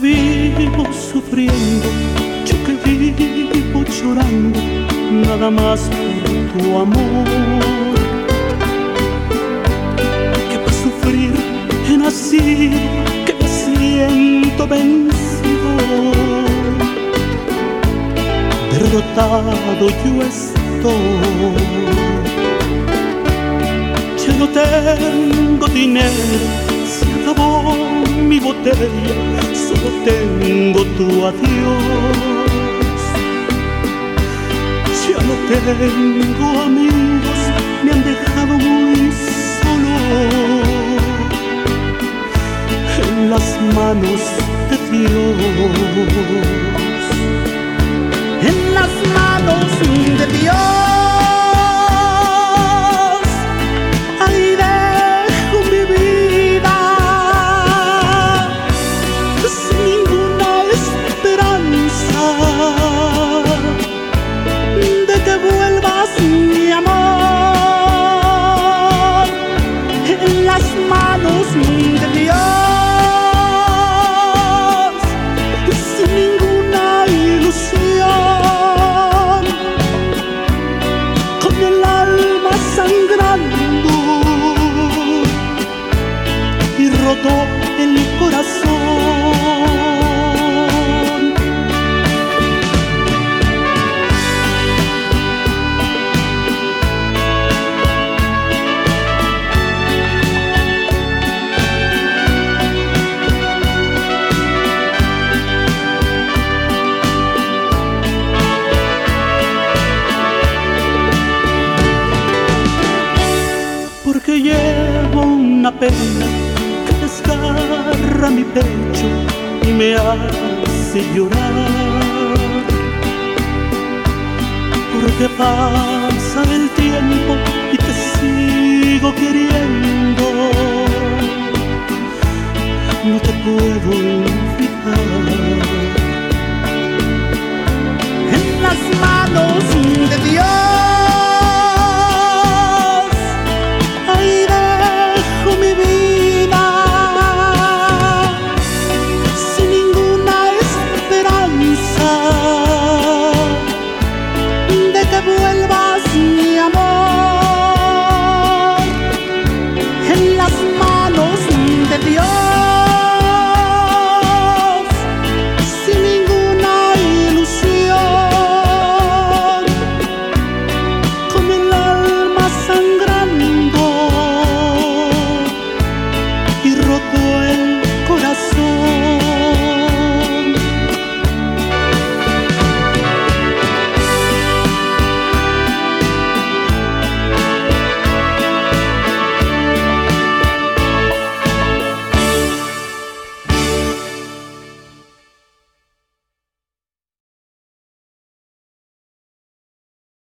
que vivo sufriendo, yo que vivo llorando, nada más por tu amor. Que para sufrir he nacido, que me siento vencido. Derrotado yo estoy. Ya no tengo dinero, se acabó mi botella, solo tengo tu adiós. Ya no tengo amigos, me han dejado muy solo en las manos de Dios. Roto el corazón. porque llevo una pena mi pecho y me hace llorar. Porque pasa el tiempo y te sigo queriendo. No te puedo olvidar. En las manos de Dios.